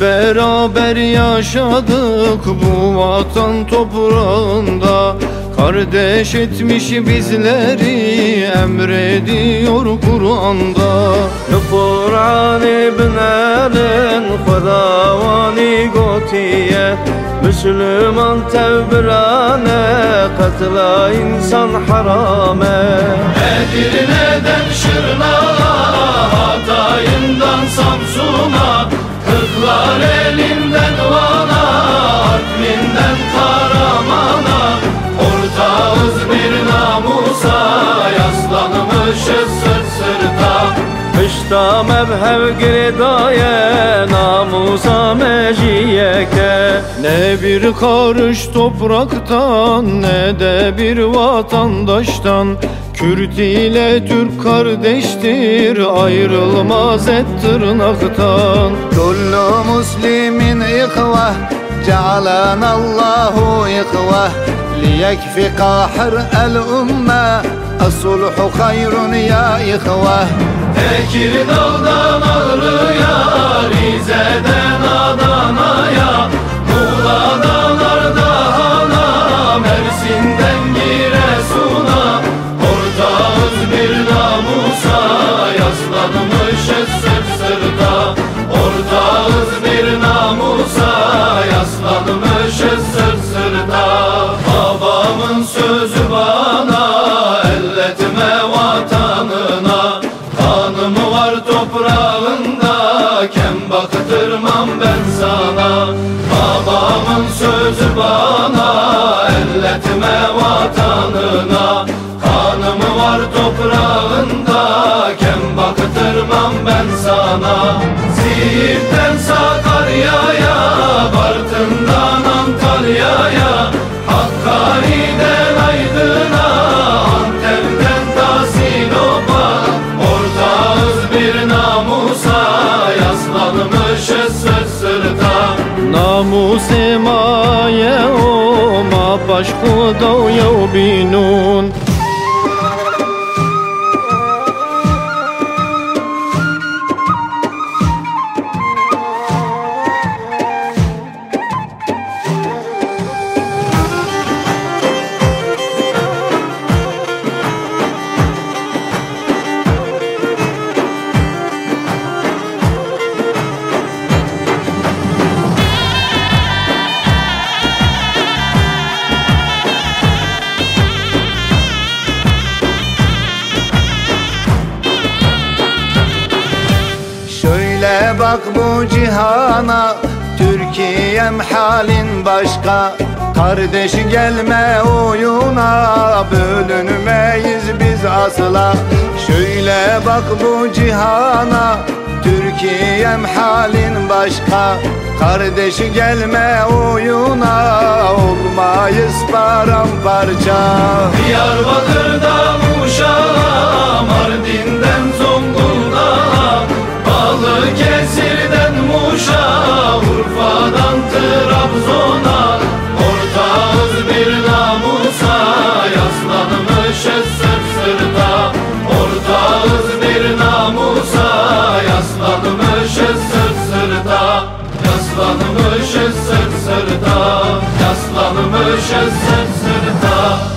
beraber yaşadık bu vatan toprağında. Kardeş etmiş bizleri emrediyor Kur'an'da. Kur'an-ı binelin Khudavani gotiye Müslüman tevbirane Katla insan harame. Edirne'den Şırnak'a Hatay'ından Samsun'a Kırklar elinden Van'a Artvin'den Karaman'a. Ortağız bir namusa Yaslanmışız sırt sırta. Pişta mevhev girdaye Namusa meciyeke Ne bir karış topraktan ne de bir vatandaştan Kürt ile Türk kardeştir ayrılmaz et tırnaktan كل مسلم إخوة جعلنا الله إخوة ليكفي قاحر الأمة الصلح خير يا إخوة Tekirdağ'dan Ağrı'ya, Rize'den Sözü bana, elletme vatanına. Kanım var toprağında Kem baktırmam ben sana. Babamın sözü bana Elletme vatanına. Kanım var toprağında Kem baktırmam ben sana. Siirt'ten Sakarya'ya Se سمايا وما بشخو ضو يوبينون Şöyle bak bu cihana Türkiye'm halin başka. Kardeş gelme oyuna Bölünmeyiz biz asla. Şöyle bak bu cihana Türkiye'm halin başka. Kardeş gelme oyuna Olmayız paramparça. Diyarbakır'dan sırta Yaslanmışız sırta